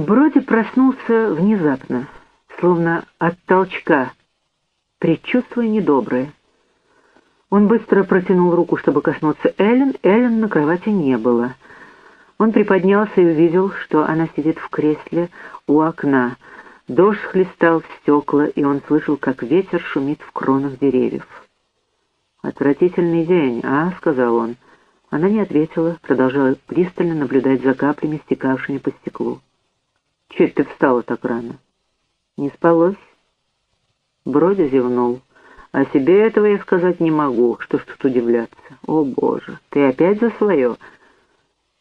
Броди проснулся внезапно, словно от толчка, предчувствуя недоброе. Он быстро протянул руку, чтобы коснуться Эллен. Эллен на кровати не было. Он приподнялся и увидел, что она сидит в кресле у окна. Дождь хлестал в стекла, и он слышал, как ветер шумит в кронах деревьев. «Отвратительный день, а?» — сказал он. Она не ответила, продолжала пристально наблюдать за каплями, стекавшими по стеклу. «Чуть ты встала так рано?» «Не спалось?» Броди зевнул. «О себе этого я сказать не могу. Что ж тут удивляться? О, Боже, ты опять за свое?»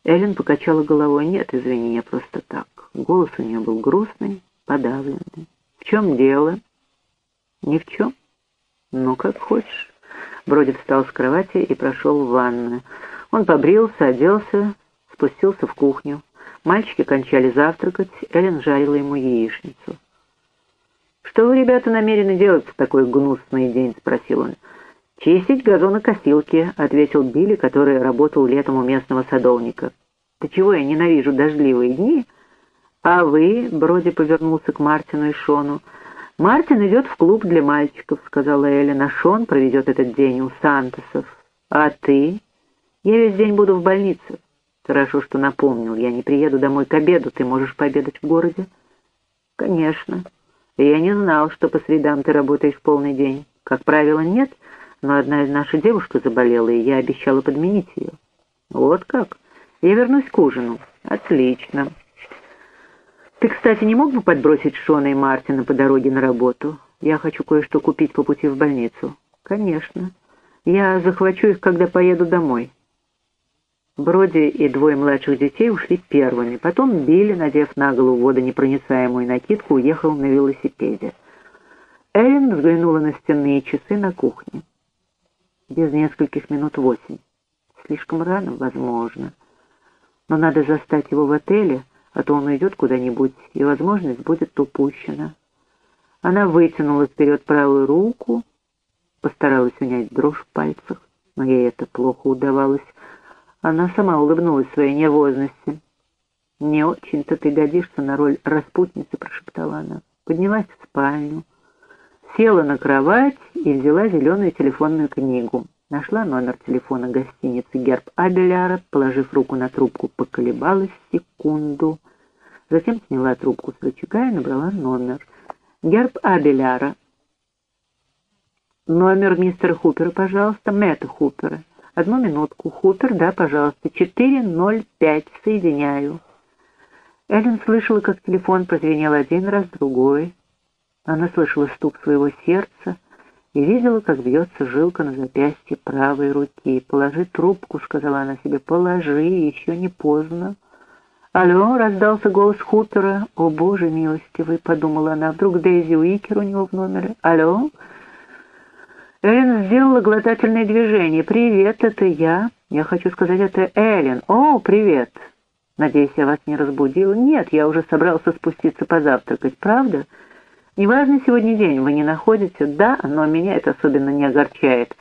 Эллен покачала головой. «Нет, извини, я просто так». Голос у нее был грустный, подавленный. «В чем дело?» «Ни в чем. Ну, как хочешь». Броди встал с кровати и прошел в ванную. Он побрился, оделся, спустился в кухню. Мальчики кончали завтракать, Эллен жарила ему яичницу. «Что вы, ребята, намерены делать в такой гнусный день?» — спросил он. «Чистить газонокосилки», — ответил Билли, который работал летом у местного садовника. «Да чего я ненавижу дождливые дни?» «А вы?» — Броди повернулся к Мартину и Шону. «Мартин идет в клуб для мальчиков», — сказала Эллен, а Шон проведет этот день у Сантосов. «А ты?» «Я весь день буду в больнице». «Хорошо, что напомнил. Я не приеду домой к обеду. Ты можешь пообедать в городе?» «Конечно. Я не знал, что по средам ты работаешь полный день. Как правило, нет, но одна из наших девушек заболела, и я обещала подменить ее». «Вот как? Я вернусь к ужину». «Отлично. Ты, кстати, не мог бы подбросить Шона и Мартина по дороге на работу? Я хочу кое-что купить по пути в больницу». «Конечно. Я захвачу их, когда поеду домой». Броди и двое младших детей ушли первыми. Потом Билли, надев на голову водонепроницаемую накидку, уехал на велосипеде. Эллен взглянула на стенные часы на кухне. Без нескольких минут восемь. Слишком рано, возможно. Но надо застать его в отеле, а то он уйдет куда-нибудь, и возможность будет упущена. Она вытянула вперед правую руку, постаралась унять дрожь в пальцах, но ей это плохо удавалось. Она сама улыбнулась своей нервозности. «Не очень-то ты годишься на роль распутницы», — прошептала она. Поднялась в спальню, села на кровать и взяла зеленую телефонную книгу. Нашла номер телефона гостиницы «Герб Абеляра», положив руку на трубку, поколебалась секунду. Затем сняла трубку с рычага и набрала номер. «Герб Абеляра». «Номер мистера Хупера, пожалуйста, Мэтта Хупера». Одну минутку. Хутор, да, пожалуйста. 405. Соединяю. Эллен слышала, как телефон прозвенел один раз, другой. Она слышала стук своего сердца и видела, как бьется жилка на запястье правой руки. «Положи трубку», — сказала она себе, — «положи, еще не поздно». «Алло!» — раздался голос Хутора. «О, боже милостивый!» — подумала она. «Вдруг Дейзи Уикер у него в номере? Алло?» Эллен сделала глотательное движение. «Привет, это я. Я хочу сказать, это Эллен. О, привет. Надеюсь, я вас не разбудила? Нет, я уже собрался спуститься позавтракать. Правда? Неважно сегодня день, вы не находите? Да, но меня это особенно не огорчает.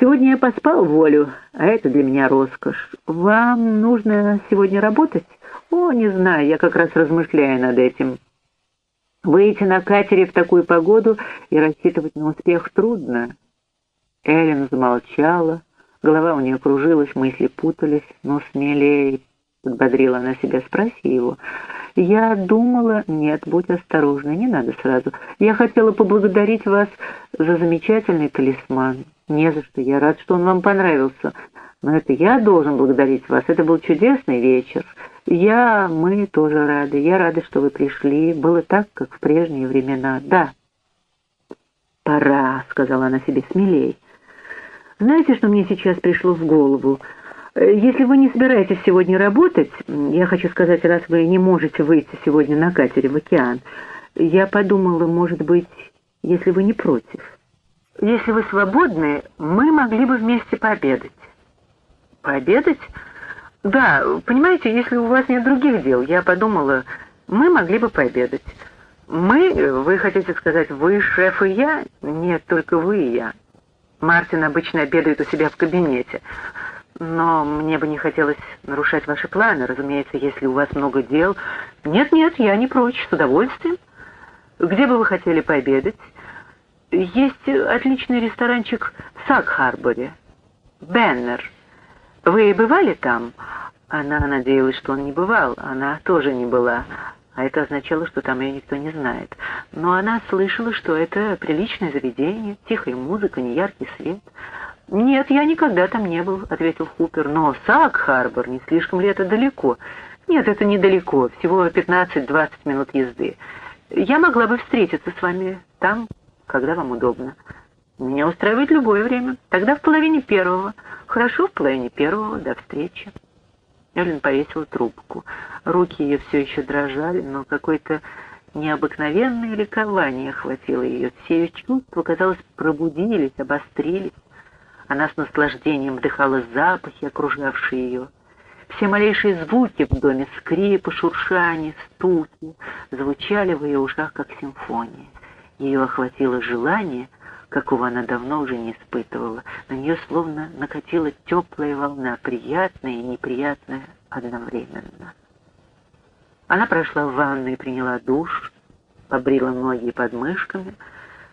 Сегодня я поспал волю, а это для меня роскошь. Вам нужно сегодня работать? О, не знаю, я как раз размышляю над этим». Выйти на катере в такую погоду и рассчитывать на успех трудно. Эллен замолчала, голова у нее кружилась, мысли путались, но смелее, подбодрила она себя, спроси его. Я думала, нет, будь осторожна, не надо сразу. Я хотела поблагодарить вас за замечательный талисман. Не за что, я рад, что он вам понравился. Но это я должен благодарить вас, это был чудесный вечер. «Я... мы тоже рады. Я рада, что вы пришли. Было так, как в прежние времена. Да». «Пора», — сказала она себе смелей. «Знаете, что мне сейчас пришло в голову? Если вы не собираетесь сегодня работать, я хочу сказать, раз вы не можете выйти сегодня на катере в океан, я подумала, может быть, если вы не против. Если вы свободны, мы могли бы вместе пообедать». «Пообедать?» «Да, понимаете, если у вас нет других дел, я подумала, мы могли бы пообедать». «Мы? Вы хотите сказать, вы, шеф и я?» «Нет, только вы и я. Мартин обычно обедает у себя в кабинете. Но мне бы не хотелось нарушать ваши планы, разумеется, если у вас много дел. Нет-нет, я не прочь, с удовольствием. Где бы вы хотели пообедать? Есть отличный ресторанчик в Сак-Харборе. Беннер. Вы бывали там? Она надеялась, что он не бывал. Она тоже не была. А это означало, что там ее никто не знает. Но она слышала, что это приличное заведение, тихая музыка, неяркий свет. «Нет, я никогда там не был», — ответил Хупер. «Но Сак-Харбор не слишком ли это далеко?» «Нет, это недалеко, всего 15-20 минут езды. Я могла бы встретиться с вами там, когда вам удобно. Меня устраивает любое время. Тогда в половине первого. Хорошо, в половине первого. До встречи». Эллен повесила трубку. Руки ее все еще дрожали, но какое-то необыкновенное ликование охватило ее. Все ее чувства, казалось, пробудились, обострились. Она с наслаждением вдыхала запахи, окружавшие ее. Все малейшие звуки в доме, скрипы, шуршания, стуки, звучали в ее ушах, как симфония. Ее охватило желание, какого она давно уже не испытывала. На нее словно накатила теплая волна, приятная и неприятная одновременно. Она прошла в ванну и приняла душ, побрила ноги подмышками,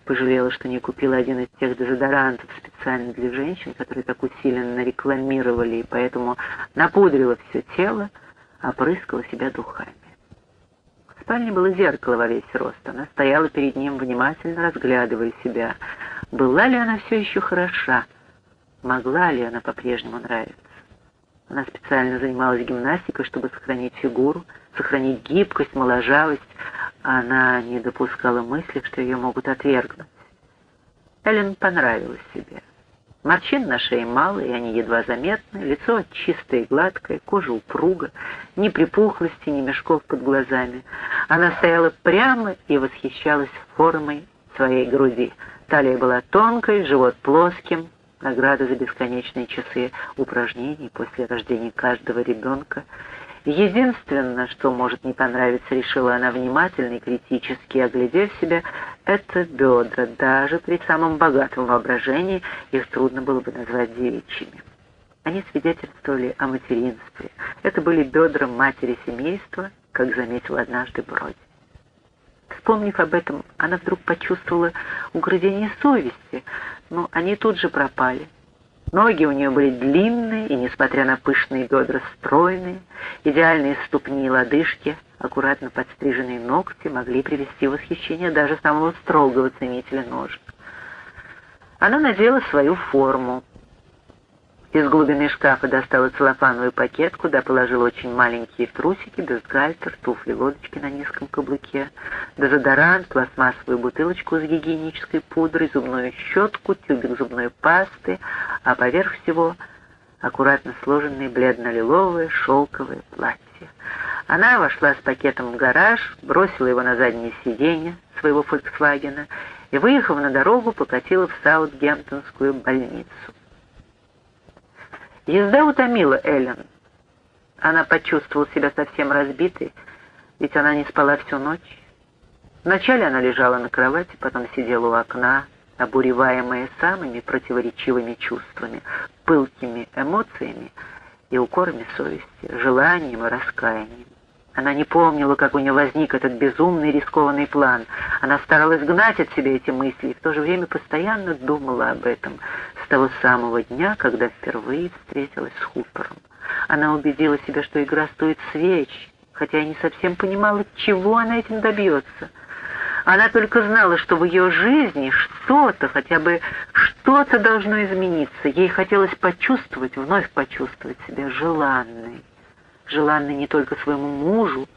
Пожалела, что не купила один из тех дезодорантов специально для женщин, которые так усиленно рекламировали, и поэтому напудрила все тело, опрыскала себя духами. Спальне было зеркало во весь рост. Она стояла перед ним, внимательно разглядывая себя. Была ли она все еще хороша? Могла ли она по-прежнему нравиться? Она специально занималась гимнастикой, чтобы сохранить фигуру, сохранить гибкость, моложавость, она не допускала мысли, что ее могут отвергнуть. Эллен понравилась себе. Морщин на шее мало, и они едва заметны, лицо чистое и гладкое, кожа упруга, ни припухлости, ни мешков под глазами. Она стояла прямо и восхищалась формой своей груди. Талия была тонкой, живот плоским, награда за бесконечные часы упражнений после рождения каждого ребенка — Единственное, что может не понравиться, решила она внимательно и критически, оглядев себя, это бедра. Даже при самом богатом воображении их трудно было бы назвать девичьими. Они свидетельствовали о материнстве. Это были бедра матери семейства, как заметил однажды Броди. Вспомнив об этом, она вдруг почувствовала угрызение совести, но они тут же пропали. Ноги у нее были длинные и, несмотря на пышные бедра, стройные, идеальные ступни и лодыжки, аккуратно подстриженные ногти могли привести в восхищение даже самого строгого ценителя ножек. Она надела свою форму, из глубины шкафа достала целлофановый пакет, куда положила очень маленькие трусики, бюстгальтер, туфли, лодочки на низком каблуке, дезодорант, пластмассовую бутылочку с гигиенической пудрой, зубную щетку, тюбик зубной пасты, а поверх всего аккуратно сложенные бледно-лиловые шелковые платья. Она вошла с пакетом в гараж, бросила его на заднее сиденье своего «Фольксвагена» и, выехав на дорогу, покатила в Саутгемптонскую больницу. Езда утомила Эллен. Она почувствовала себя совсем разбитой, ведь она не спала всю ночь. Вначале она лежала на кровати, потом сидела у окна, обуреваемая самыми противоречивыми чувствами, пылкими эмоциями и укорами совести, желанием и раскаянием. Она не помнила, как у нее возник этот безумный рискованный план. Она старалась гнать от себя эти мысли и в то же время постоянно думала об этом с того самого дня, когда впервые встретилась с Хупером. Она убедила себя, что игра стоит свеч, хотя и не совсем понимала, чего она этим добьется. Она только знала, что в ее жизни что-то, хотя бы что-то должно измениться. Ей хотелось почувствовать, вновь почувствовать себя желанной желанной не только своему мужу,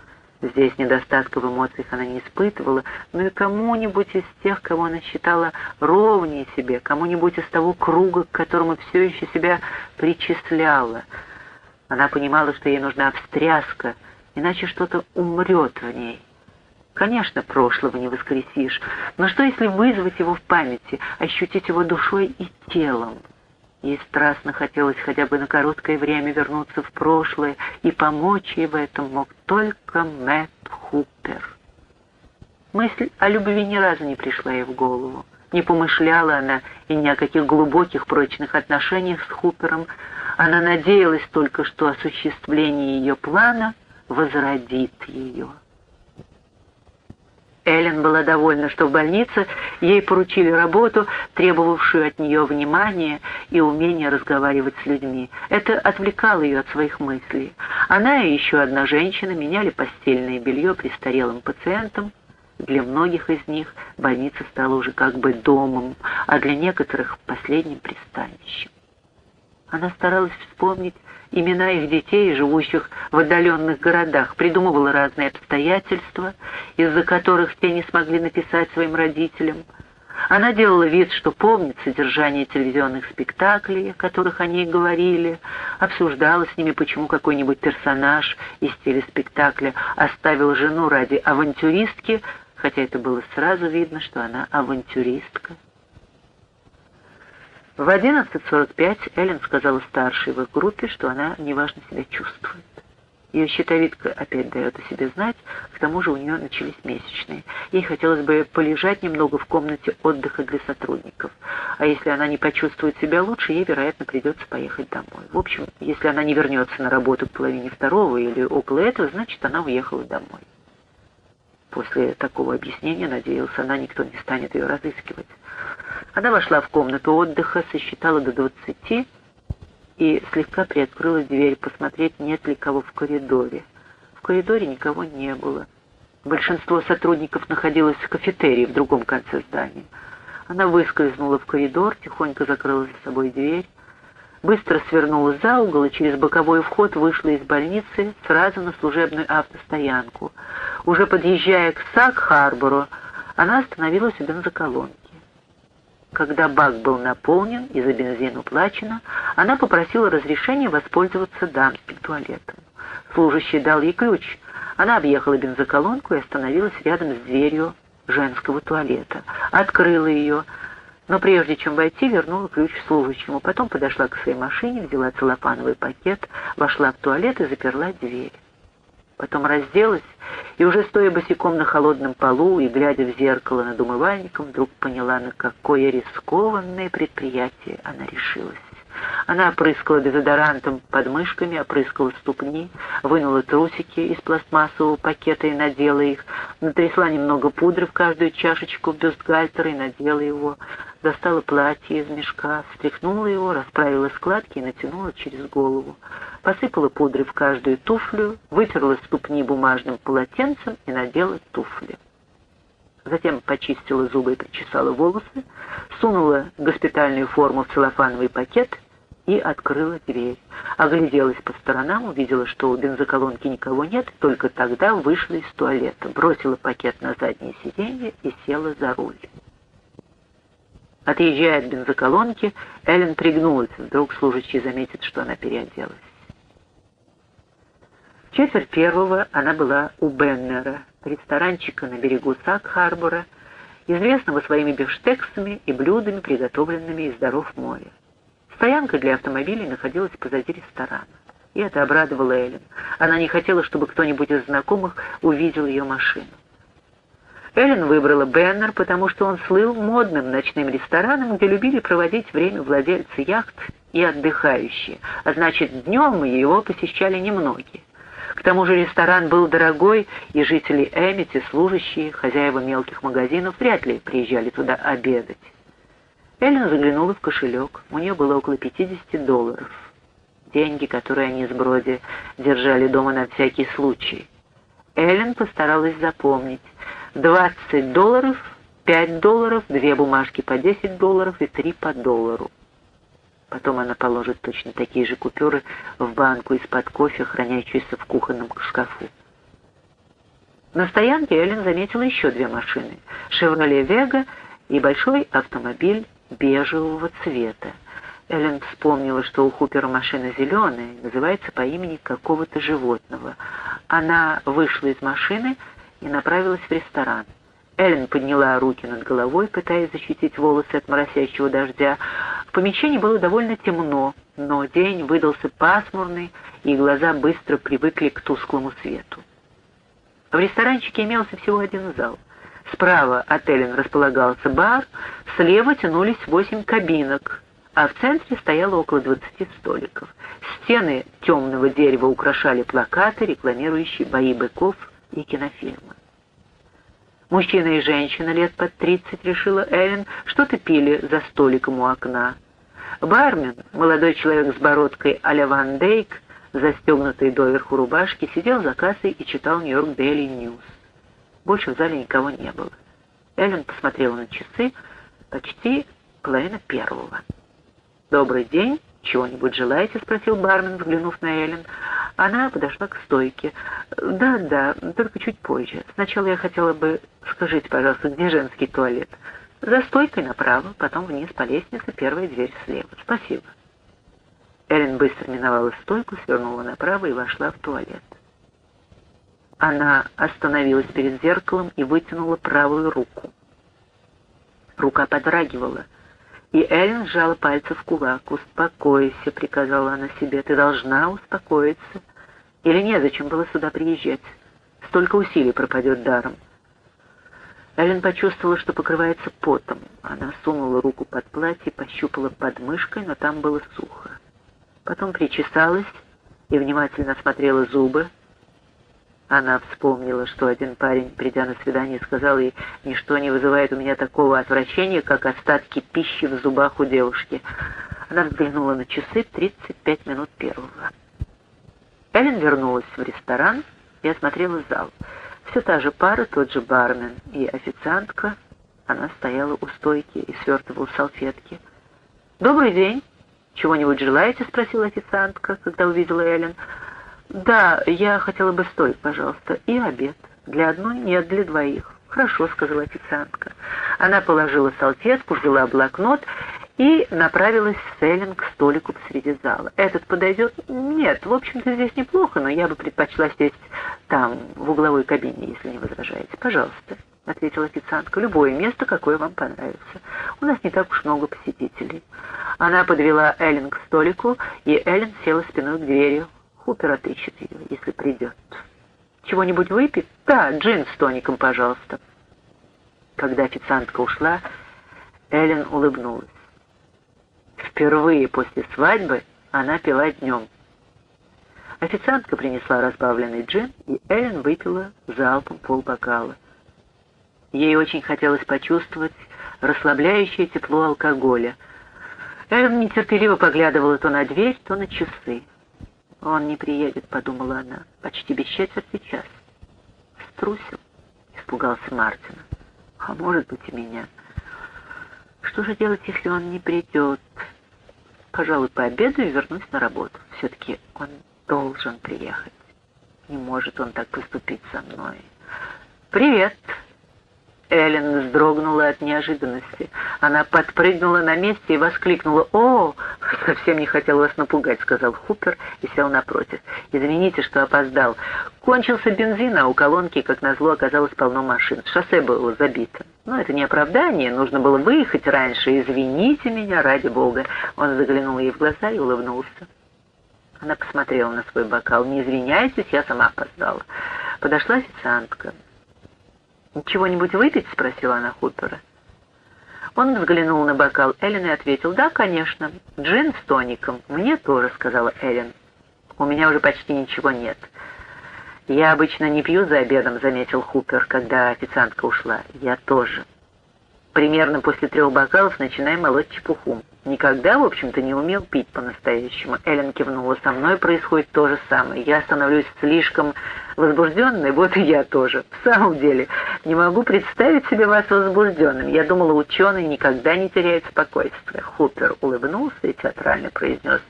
здесь недостатка в эмоциях она не испытывала, но и кому-нибудь из тех, кого она считала ровнее себе, кому-нибудь из того круга, к которому все еще себя причисляла. Она понимала, что ей нужна встряска, иначе что-то умрет в ней. Конечно, прошлого не воскресишь, но что если вызвать его в памяти, ощутить его душой и телом? Ей страстно хотелось хотя бы на короткое время вернуться в прошлое, и помочь ей в этом мог только Мэтт Хупер. Мысль о любви ни разу не пришла ей в голову. Не помышляла она и ни о каких глубоких прочных отношениях с Хупером. Она надеялась только, что осуществление ее плана возродит ее. Эллен была довольна, что в больнице ей поручили работу, требовавшую от нее внимания и умения разговаривать с людьми. Это отвлекало ее от своих мыслей. Она и еще одна женщина меняли постельное белье престарелым пациентам. Для многих из них больница стала уже как бы домом, а для некоторых — последним пристанищем. Она старалась вспомнить имена их детей, живущих в отдаленных городах, придумывала разные обстоятельства, из-за которых те не смогли написать своим родителям. Она делала вид, что помнит содержание телевизионных спектаклей, о которых они говорили, обсуждала с ними, почему какой-нибудь персонаж из телеспектакля оставил жену ради авантюристки, хотя это было сразу видно, что она авантюристка. В 11.45 Эллен сказала старшей в их группе, что она неважно себя чувствует. Ее щитовидка опять дает о себе знать, к тому же у нее начались месячные. Ей хотелось бы полежать немного в комнате отдыха для сотрудников. А если она не почувствует себя лучше, ей, вероятно, придется поехать домой. В общем, если она не вернется на работу к половине второго или около этого, значит, она уехала домой. После такого объяснения, надеялся она, никто не станет ее разыскивать. Она вошла в комнату отдыха, сосчитала до двадцати и слегка приоткрыла дверь, посмотреть, нет ли кого в коридоре. В коридоре никого не было. Большинство сотрудников находилось в кафетерии в другом конце здания. Она выскользнула в коридор, тихонько закрыла за собой дверь, быстро свернула за угол и через боковой вход вышла из больницы сразу на служебную автостоянку. Уже подъезжая к Сак-Харбору, она остановилась у бензоколонки. Когда бак был наполнен и за бензин уплачено, она попросила разрешения воспользоваться дамским туалетом. Служащий дал ей ключ. Она объехала бензоколонку и остановилась рядом с дверью женского туалета. Открыла ее, но прежде чем войти, вернула ключ служащему. Потом подошла к своей машине, взяла целлофановый пакет, вошла в туалет и заперла дверь. Потом разделась и уже стоя босиком на холодном полу и глядя в зеркало над умывальником, вдруг поняла, на какое рискованное предприятие она решилась. Она опрыскала дезодорантом подмышками, опрыскала ступни, вынула трусики из пластмассового пакета и надела их, натрясла немного пудры в каждую чашечку бюстгальтера и надела его, достала платье из мешка, встряхнула его, расправила складки и натянула через голову, посыпала пудры в каждую туфлю, вытерла ступни бумажным полотенцем и надела туфли. Затем почистила зубы и причесала волосы, сунула госпитальную форму в целлофановый пакет и открыла дверь. Огляделась по сторонам, увидела, что у бензоколонки никого нет, только тогда вышла из туалета, бросила пакет на заднее сиденье и села за руль. Отъезжая от бензоколонки, Эллен пригнулась, вдруг служащий заметит, что она переоделась. Четверть первого она была у Беннера, ресторанчика на берегу Сак-Харбора, известного своими бифштексами и блюдами, приготовленными из даров моря. Стоянка для автомобилей находилась позади ресторана. И это обрадовало Эллен. Она не хотела, чтобы кто-нибудь из знакомых увидел ее машину. Эллен выбрала Беннер, потому что он слыл модным ночным рестораном, где любили проводить время владельцы яхт и отдыхающие, а значит, днем его посещали немногие. К тому же ресторан был дорогой, и жители Эмити, служащие, хозяева мелких магазинов, вряд ли приезжали туда обедать. Эллен заглянула в кошелек. У нее было около 50 долларов. Деньги, которые они с Броди держали дома на всякий случай. Эллен постаралась запомнить. 20 долларов, 5 долларов, две бумажки по 10 долларов и три по доллару. Потом она положит точно такие же купюры в банку из-под кофе, хранящуюся в кухонном шкафу. На стоянке Эллен заметила еще две машины — «Шевроле Вега» и большой автомобиль бежевого цвета. Эллен вспомнила, что у Хупера машина зеленая, называется по имени какого-то животного. Она вышла из машины и направилась в ресторан. Эллен подняла руки над головой, пытаясь защитить волосы от моросящего дождя. В помещении было довольно темно, но день выдался пасмурный, и глаза быстро привыкли к тусклому свету. В ресторанчике имелся всего один зал. Справа от Эллен располагался бар, слева тянулись восемь кабинок, а в центре стояло около двадцати столиков. Стены темного дерева украшали плакаты, рекламирующие бои быков и кинофильмы. Мужчина и женщина лет под тридцать, решила Эллен, что-то пили за столиком у окна. Бармен, молодой человек с бородкой а-ля Ван Дейк, застегнутый доверху рубашки, сидел за кассой и читал «Нью-Йорк Дейли Ньюс». Больше в зале никого не было. Эллен посмотрела на часы, почти половина первого. «Добрый день. Чего-нибудь желаете?» — спросил бармен, взглянув на Эллен. Она подошла к стойке. «Да, да, только чуть позже. Сначала я хотела бы... Скажите, пожалуйста, где женский туалет?» «За стойкой направо, потом вниз по лестнице, первая дверь слева. Спасибо». Эллен быстро миновала стойку, свернула направо и вошла в туалет. Она остановилась перед зеркалом и вытянула правую руку. Рука подрагивала — и Эллен сжала пальцы в кулак. «Успокойся», — приказала она себе, — «ты должна успокоиться. Или незачем было сюда приезжать. Столько усилий пропадет даром». Эллен почувствовала, что покрывается потом. Она сунула руку под платье, пощупала под мышкой, но там было сухо. Потом причесалась и внимательно осмотрела зубы, она вспомнила, что один парень, придя на свидание, сказал ей, «Ничто не вызывает у меня такого отвращения, как остатки пищи в зубах у девушки». Она взглянула на часы 35 минут первого. Эллен вернулась в ресторан и осмотрела зал. Все та же пара, тот же бармен и официантка. Она стояла у стойки и свертывала салфетки. «Добрый день! Чего-нибудь желаете?» — спросила официантка, когда увидела Эллен. «Да, я хотела бы столик, пожалуйста, и обед. Для одной, нет, для двоих». «Хорошо», — сказала официантка. Она положила салфетку, взяла блокнот и направилась с Эллен к столику посреди зала. «Этот подойдет?» «Нет, в общем-то здесь неплохо, но я бы предпочла сесть там, в угловой кабине, если не возражаете. Пожалуйста», — ответила официантка. «Любое место, какое вам понравится. У нас не так уж много посетителей». Она подвела Эллен к столику, и Эллен села спиной к двери. Хупер отыщет ее, если придет. Чего-нибудь выпить? Да, джин с тоником, пожалуйста. Когда официантка ушла, Эллен улыбнулась. Впервые после свадьбы она пила днем. Официантка принесла разбавленный джин, и Эллен выпила залпом полбокала. Ей очень хотелось почувствовать расслабляющее тепло алкоголя. Эллен нетерпеливо поглядывала то на дверь, то на часы. «Он не приедет», — подумала она, — «почти без четверти час». «Струсил», — испугался Мартина. «А может быть, и меня. Что же делать, если он не придет? Пожалуй, пообедаю и вернусь на работу. Все-таки он должен приехать. Не может он так поступить со мной». «Привет!» Эллен вздрогнула от неожиданности. Она подпрыгнула на месте и воскликнула «О, совсем не хотел вас напугать», — сказал Хупер и сел напротив. «Извините, что опоздал. Кончился бензин, а у колонки, как назло, оказалось полно машин. Шоссе было забито. Но это не оправдание, нужно было выехать раньше. Извините меня, ради бога». Он заглянул ей в глаза и улыбнулся. Она посмотрела на свой бокал. «Не извиняйтесь, я сама опоздала». Подошла официантка. «Чего-нибудь выпить?» — спросила она Хупера. Он взглянул на бокал Эллен и ответил, «Да, конечно, джин с тоником. Мне тоже», — сказала Эллен. «У меня уже почти ничего нет». «Я обычно не пью за обедом», — заметил Хупер, когда официантка ушла. «Я тоже». Примерно после трех бокалов начинаем молоть чепуху. Никогда, в общем-то, не умел пить по-настоящему. Эллен кивнула со мной, происходит то же самое. Я становлюсь слишком возбужденной, вот и я тоже. В самом деле, не могу представить себе вас возбужденным. Я думала, ученые никогда не теряют спокойствия. Хупер улыбнулся и театрально произнес.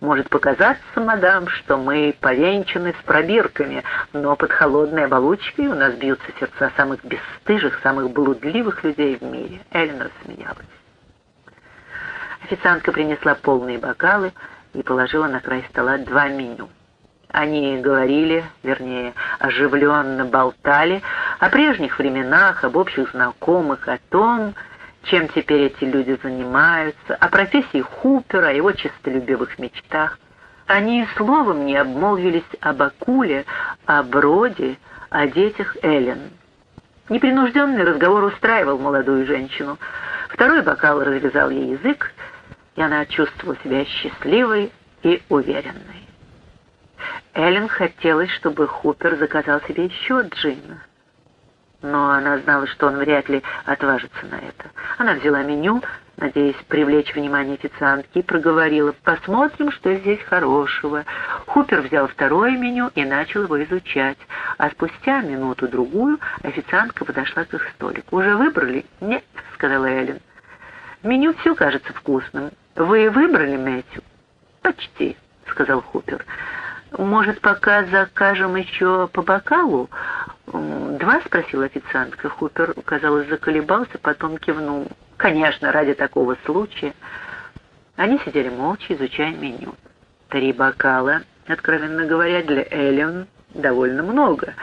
Может показаться, мадам, что мы повенчаны с пробирками, но под холодной оболочкой у нас бьются сердца самых бесстыжих, самых блудливых людей в мире. Эллен рассмеялась. Официантка принесла полные бокалы и положила на край стола два меню. Они говорили, вернее, оживленно болтали о прежних временах, об общих знакомых, о том, чем теперь эти люди занимаются, о профессии Хупера, о его честолюбивых мечтах. Они словом не обмолвились об Акуле, о Броде, о детях Эллен. Непринужденный разговор устраивал молодую женщину. Второй бокал развязал ей язык, и она чувствовала себя счастливой и уверенной. Эллен хотелось, чтобы Хупер заказал себе еще джина но она знала, что он вряд ли отважится на это. Она взяла меню, надеясь привлечь внимание официантки, и проговорила «Посмотрим, что здесь хорошего». Хупер взял второе меню и начал его изучать, а спустя минуту-другую официантка подошла к их столику. «Уже выбрали?» «Нет», — сказала Эллен. «В меню все кажется вкусным. Вы выбрали, Мэтью?» «Почти», — сказал Хупер. «Может, пока закажем еще по бокалу? «Два?» — спросила официантка. Хупер, казалось, заколебался, потом кивнул. «Конечно, ради такого случая». Они сидели молча, изучая меню. Три бокала, откровенно говоря, для Эллен довольно много,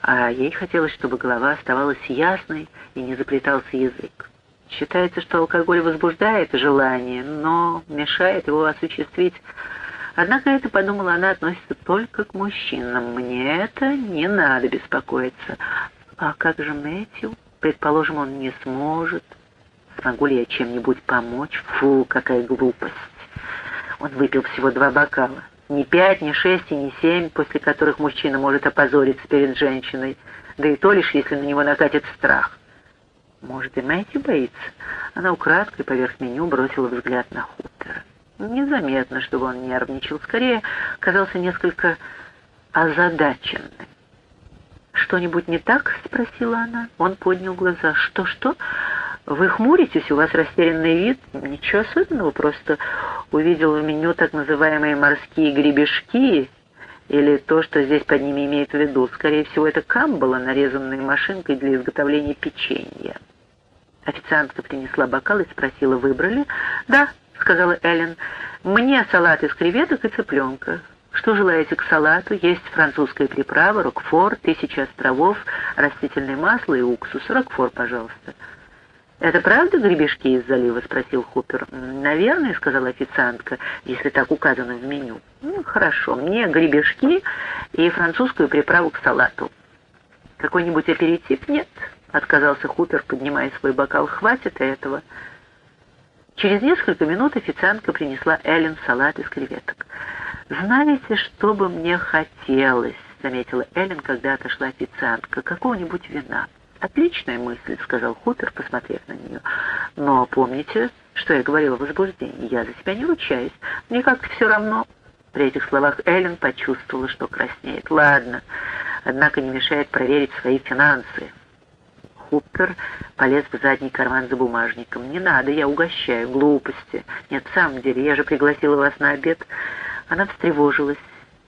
а ей хотелось, чтобы голова оставалась ясной и не заплетался язык. Считается, что алкоголь возбуждает желание, но мешает его осуществить. Однако это, подумала она, относится только к мужчинам. Мне это не надо беспокоиться. А как же Мэтью? Предположим, он не сможет. Смогу ли я чем-нибудь помочь? Фу, какая глупость. Он выпил всего два бокала. Не пять, не шесть и не семь, после которых мужчина может опозориться перед женщиной. Да и то лишь, если на него накатит страх. Может, и Мэтью боится? Она украдкой поверх меню бросила взгляд на Хутера. Незаметно, чтобы он нервничал, скорее казался несколько озадаченным. «Что-нибудь не так?» — спросила она. Он поднял глаза. «Что-что? Вы хмуритесь? У вас растерянный вид?» «Ничего особенного, просто увидел в меню так называемые морские гребешки или то, что здесь под ними имеет в виду. Скорее всего, это камбала, нарезанная машинкой для изготовления печенья». Официантка принесла бокал и спросила, выбрали? «Да», — сказала Эллен. «Мне салат из креветок и цыпленка. Что желаете к салату? Есть французская приправа, рокфор, тысяча островов, растительное масло и уксус. Рокфор, пожалуйста». «Это правда гребешки из залива?» — спросил Хупер. «Наверное», — сказала официантка, — «если так указано в меню». «Ну, хорошо, мне гребешки и французскую приправу к салату». «Какой-нибудь аперитив?» «Нет», — отказался Хупер, поднимая свой бокал. «Хватит этого». Через несколько минут официантка принесла Эллен салат из креветок. «Знаете, что бы мне хотелось?» — заметила Эллен, когда отошла официантка. «Какого-нибудь вина». «Отличная мысль», — сказал Хутер, посмотрев на нее. «Но помните, что я говорила в возбуждении? Я за себя не ручаюсь. Мне как-то все равно». При этих словах Эллен почувствовала, что краснеет. «Ладно, однако не мешает проверить свои финансы». Хуппер полез в задний карман за бумажником. «Не надо, я угощаю. Глупости. Нет, в самом деле, я же пригласила вас на обед». Она встревожилась.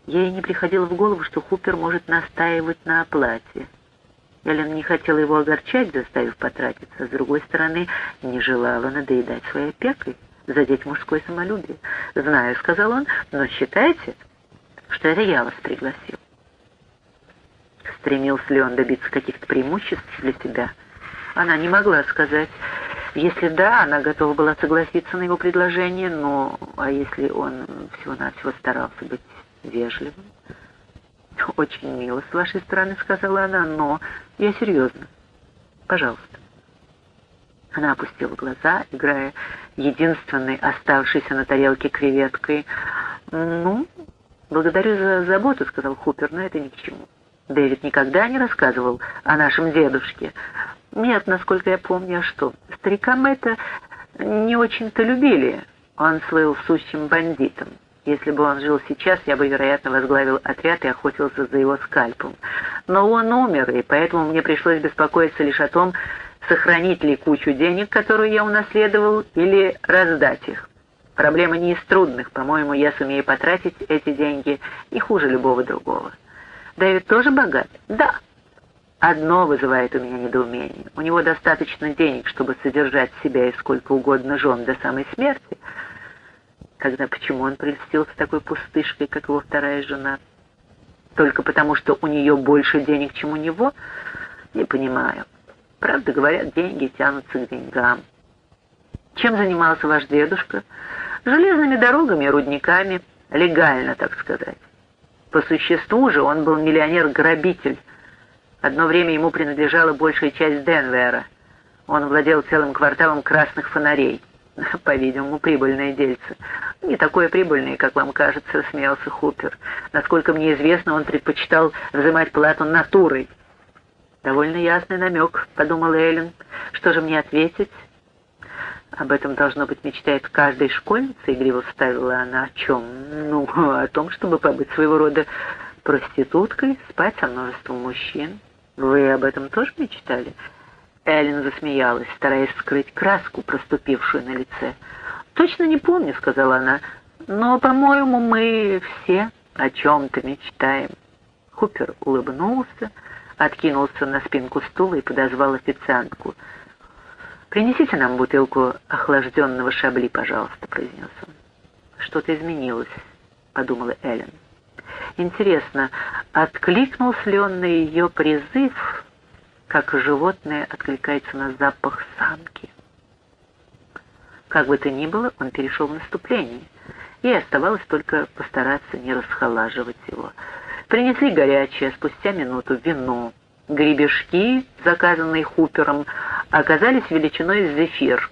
Ей не приходило в голову, что Хупер может настаивать на оплате. Эллен не хотела его огорчать, заставив потратиться, с другой стороны, не желала надоедать своей опекой, задеть мужское самолюбие. «Знаю», — сказал он, — «но считайте, что это я вас пригласил». Стремился ли он добиться каких-то преимуществ для себя? Она не могла сказать. Если да, она готова была согласиться на его предложение, но а если он всего-навсего старался быть вежливым? «Очень мило с вашей стороны», — сказала она, — «но я серьезно. Пожалуйста». Она опустила глаза, играя единственной оставшейся на тарелке креветкой. «Ну, благодарю за заботу», — сказал Хупер, — «но это ни к чему». Дэвид никогда не рассказывал о нашем дедушке. Нет, насколько я помню, а что старикам это не очень-то любили. Он слыл сущим бандитом. Если бы он жил сейчас, я бы, вероятно, возглавил отряд и охотился за его скальпом. Но он умер, и поэтому мне пришлось беспокоиться лишь о том, сохранить ли кучу денег, которую я унаследовал, или раздать их. Проблема не из трудных. По-моему, я сумею потратить эти деньги не хуже любого другого. Дэвид тоже богат? Да. Одно вызывает у меня недоумение. У него достаточно денег, чтобы содержать себя и сколько угодно жен до самой смерти. Тогда почему он прельстился такой пустышкой, как его вторая жена? Только потому, что у нее больше денег, чем у него? Не понимаю. Правда, говорят, деньги тянутся к деньгам. Чем занимался ваш дедушка? Железными дорогами, рудниками. Легально, так сказать. По существу же он был миллионер-грабитель. Одно время ему принадлежала большая часть Денвера. Он владел целым кварталом красных фонарей. По-видимому, прибыльное дельце. Не такое прибыльное, как вам кажется, смеялся Хупер. Насколько мне известно, он предпочитал взимать плату натурой. Довольно ясный намек, подумала Эллен. Что же мне ответить? Об этом, должно быть, мечтает каждая школьница, игриво вставила она. О чем? Ну, о том, чтобы побыть своего рода проституткой, спать со множеством мужчин. Вы об этом тоже мечтали? Эллен засмеялась, стараясь скрыть краску, проступившую на лице. «Точно не помню», — сказала она, — «но, по-моему, мы все о чем-то мечтаем». Хупер улыбнулся, откинулся на спинку стула и подозвал официантку. «Принесите нам бутылку охлажденного шабли, пожалуйста», — произнес он. «Что-то изменилось», — подумала Эллен. «Интересно, откликнулся ли он на ее призыв как животное откликается на запах самки. Как бы то ни было, он перешел в наступление, и оставалось только постараться не расхолаживать его. Принесли горячее, спустя минуту вино. Гребешки, заказанные Хупером, оказались величиной зефир.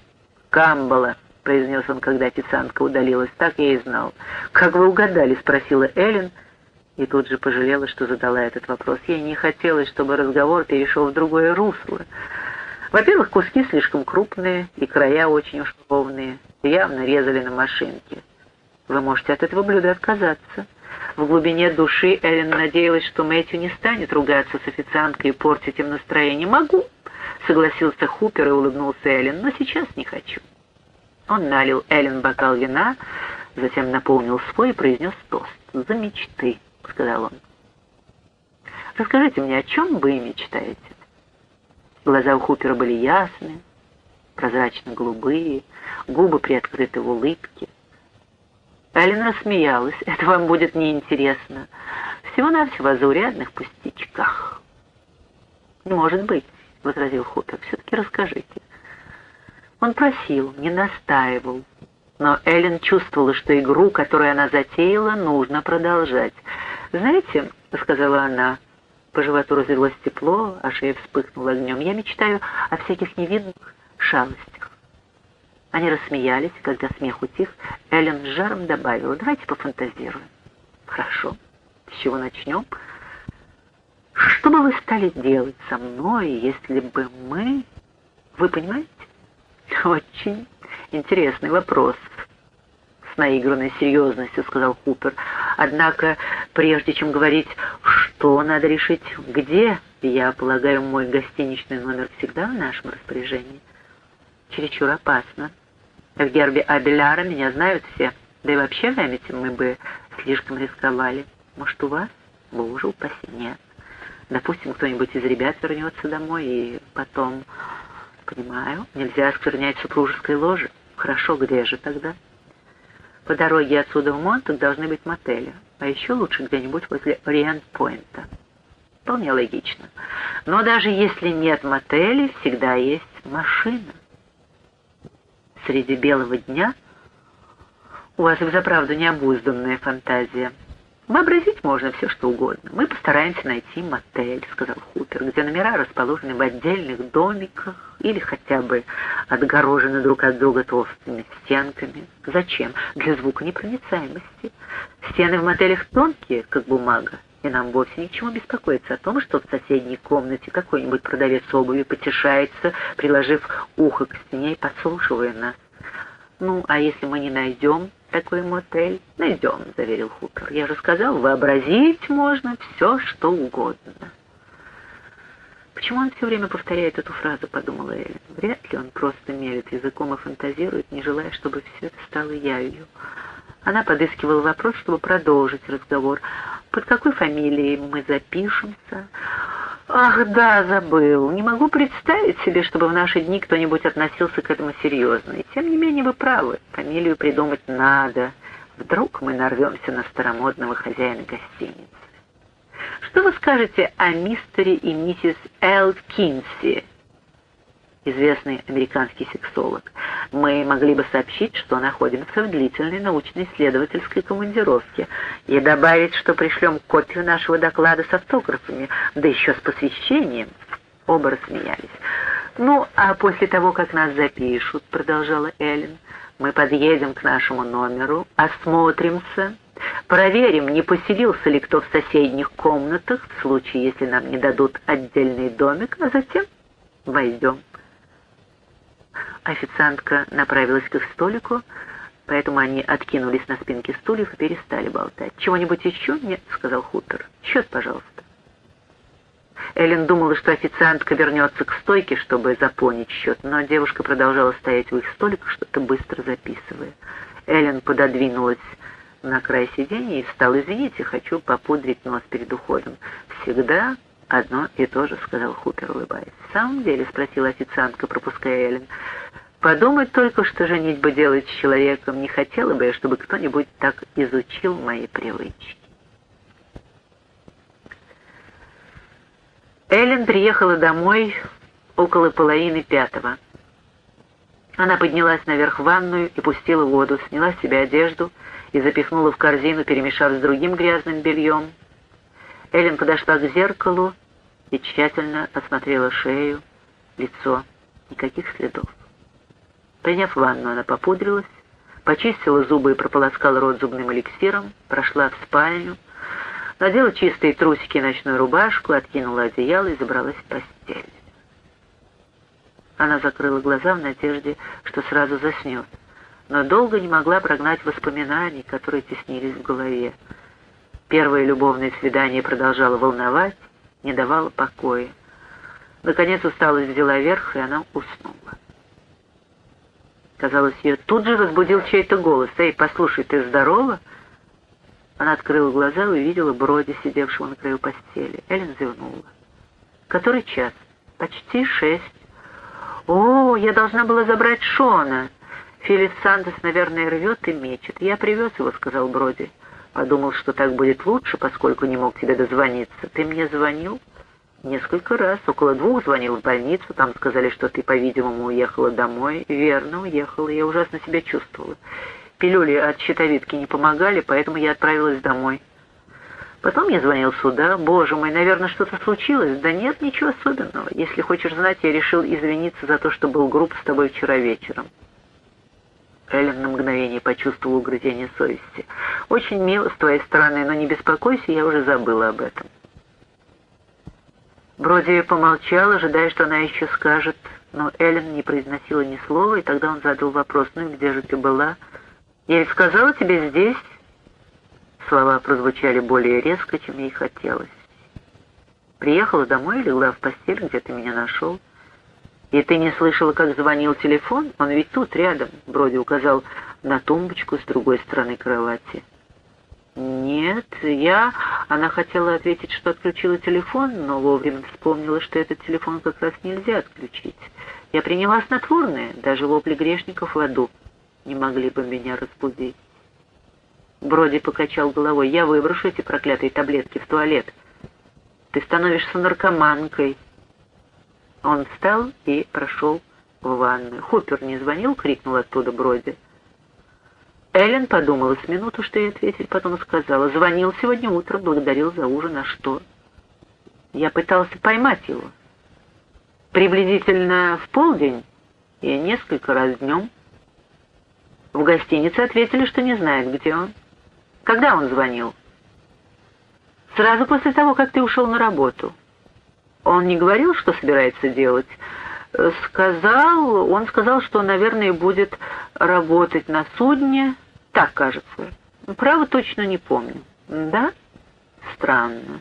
«Камбала», — произнес он, когда официантка удалилась, — «так я и знал». «Как вы угадали?» — спросила Эллен, — и тут же пожалела, что задала этот вопрос. Ей не хотелось, чтобы разговор перешел в другое русло. Во-первых, куски слишком крупные и края очень уж ровные, явно резали на машинке. Вы можете от этого блюда отказаться. В глубине души Эллен надеялась, что Мэтью не станет ругаться с официанткой и портить им настроение. «Могу», — согласился Хупер и улыбнулся Эллен, — «но сейчас не хочу». Он налил Эллен бокал вина, затем наполнил свой и произнес тост. «За мечты». — сказал он. «Расскажите мне, о чем вы мечтаете?» Глаза у Хупера были ясные, прозрачно-голубые, губы приоткрыты в улыбке. Эллен рассмеялась. «Это вам будет неинтересно. Всего-навсего о заурядных пустячках». «Может быть», — возразил Хупер, — «все-таки расскажите». Он просил, не настаивал, но Эллен чувствовала, что игру, которую она затеяла, нужно продолжать. «Знаете», — сказала она, по животу разлилось тепло, а шея вспыхнула огнем, «я мечтаю о всяких невинных шалостях». Они рассмеялись, когда смех утих, Эллен с жаром добавила, «Давайте пофантазируем». «Хорошо. С чего начнем?» «Что бы вы стали делать со мной, если бы мы...» «Вы понимаете?» «Очень интересный вопрос», — с наигранной серьезностью сказал Купер. Однако, прежде чем говорить, что надо решить, где, я полагаю, мой гостиничный номер всегда в нашем распоряжении. Чересчур опасно. В гербе Абеляра меня знают все. Да и вообще Эмите мы бы слишком рисковали. Может, у вас? Боже упаси, нет. Допустим, кто-нибудь из ребят вернется домой, и потом... Понимаю, нельзя осквернять супружеской ложе. Хорошо, где же тогда? По дороге отсюда в Монтак должны быть мотели, а еще лучше где-нибудь возле Ориент-Пойнта. Вполне логично. Но даже если нет мотелей, всегда есть машина. Среди белого дня у вас и взаправду необузданная фантазия. Вообразить можно все, что угодно. Мы постараемся найти мотель, сказал Хупер, где номера расположены в отдельных домиках или хотя бы отгорожены друг от друга толстыми стенками. Зачем? Для звуконепроницаемости. Стены в мотелях тонкие, как бумага, и нам вовсе ничего беспокоиться о том, что в соседней комнате какой-нибудь продавец обуви потешается, приложив ухо к стене и подслушивая нас. Ну, а если мы не найдем такой мотель? Найдем, заверил Хупер. Я же сказал, вообразить можно все, что угодно. Почему он все время повторяет эту фразу, подумала Эллен. Вряд ли он просто мелет языком и фантазирует, не желая, чтобы все это стало явью. Она подыскивала вопрос, чтобы продолжить разговор. Под какой фамилией мы запишемся? Ах, да, забыл. Не могу представить себе, чтобы в наши дни кто-нибудь относился к этому серьезно. И тем не менее вы правы. Фамилию придумать надо. Вдруг мы нарвемся на старомодного хозяина гостиницы. Что вы скажете о мистере и миссис Эл Кинси? Известный американский сексолог, мы могли бы сообщить, что находимся в длительной научно-исследовательской командировке и добавить, что пришлем копию нашего доклада с автографами, да еще с посвящением. Оба рассмеялись. «Ну, а после того, как нас запишут, — продолжала Эллен, — мы подъедем к нашему номеру, осмотримся, проверим, не поселился ли кто в соседних комнатах, в случае, если нам не дадут отдельный домик, а затем войдем». Официантка направилась к их столику, поэтому они откинулись на спинки стульев и перестали болтать. «Чего-нибудь еще?» «Нет», — сказал Хутор. «Счет, пожалуйста». Эллен думала, что официантка вернется к стойке, чтобы заполнить счет, но девушка продолжала стоять у их столика, что-то быстро записывая. Эллен пододвинулась на край сиденья и встал. «Извините, хочу попудрить нос перед уходом». «Всегда одно и то же», — сказал Хупер, улыбаясь. «В самом деле?» — спросила официантка, пропуская Эллен. «Подумать только, что женитьба делает с человеком. Не хотела бы я, чтобы кто-нибудь так изучил мои привычки». Эллен приехала домой около половины пятого. Она поднялась наверх в ванную и пустила воду, сняла с себя одежду и запихнула в корзину, перемешав с другим грязным бельем. Эллен подошла к зеркалу и тщательно осмотрела шею, лицо. Никаких следов. Приняв ванну, она попудрилась, почистила зубы и прополоскала рот зубным эликсиром, прошла в спальню, надела чистые трусики и ночную рубашку, откинула одеяло и забралась в постель. Она закрыла глаза в надежде, что сразу заснет, но долго не могла прогнать воспоминаний, которые теснились в голове. Первое любовное свидание продолжало волновать, не давало покоя. Наконец усталость взяла верх, и она уснула. Казалось, ее тут же разбудил чей-то голос. «Эй, послушай, ты здорова?» Она открыла глаза и увидела Броди, сидевшего на краю постели. Эллен зевнула. «Который час?» «Почти шесть». «О, я должна была забрать Шона!» «Филипп Сандес, наверное, рвет и мечет. Я привез его», — сказал Броди. «Подумал, что так будет лучше, поскольку не мог тебе дозвониться. Ты мне звонил?» «Несколько раз. Около двух звонил в больницу. Там сказали, что ты, по-видимому, уехала домой. Верно, уехала. Я ужасно себя чувствовала. Пилюли от щитовидки не помогали, поэтому я отправилась домой. Потом я звонил сюда. Боже мой, наверное, что-то случилось. Да нет, ничего особенного. Если хочешь знать, я решил извиниться за то, что был груб с тобой вчера вечером. Эллен на мгновение почувствовал угрызение совести. «Очень мило с твоей стороны, но не беспокойся, я уже забыла об этом». Броди помолчал, ожидая, что она еще скажет, но Эллен не произносила ни слова, и тогда он задал вопрос, «Ну и где же ты была?» «Я ведь сказала тебе здесь...» Слова прозвучали более резко, чем ей хотелось. «Приехала домой и легла в постель, где ты меня нашел. И ты не слышала, как звонил телефон? Он ведь тут, рядом», — Броди указал на тумбочку с другой стороны кровати. «Нет, я...» Она хотела ответить, что отключила телефон, но вовремя вспомнила, что этот телефон как раз нельзя отключить. Я приняла снотворное, даже вопли грешников в аду не могли бы меня разбудить. Броди покачал головой. «Я выброшу эти проклятые таблетки в туалет. Ты становишься наркоманкой». Он встал и прошел в ванную. «Хупер не звонил?» — крикнул оттуда Броди. Эллен подумала с минуту, что ей ответить, потом сказала. «Звонил сегодня утром, благодарил за ужин. А что?» «Я пытался поймать его. Приблизительно в полдень и несколько раз днем». В гостинице ответили, что не знают, где он. Когда он звонил? Сразу после того, как ты ушел на работу. Он не говорил, что собирается делать? Сказал, он сказал, что, наверное, будет работать на судне. Так, кажется. Право точно не помню. Да? Странно.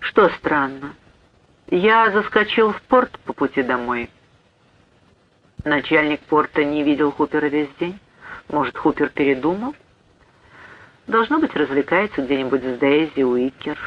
Что странно? Я заскочил в порт по пути домой. Начальник порта не видел Хупера весь день. Может, Хупер передумал? Должно быть, развлекается где-нибудь с Дейзи Уикер.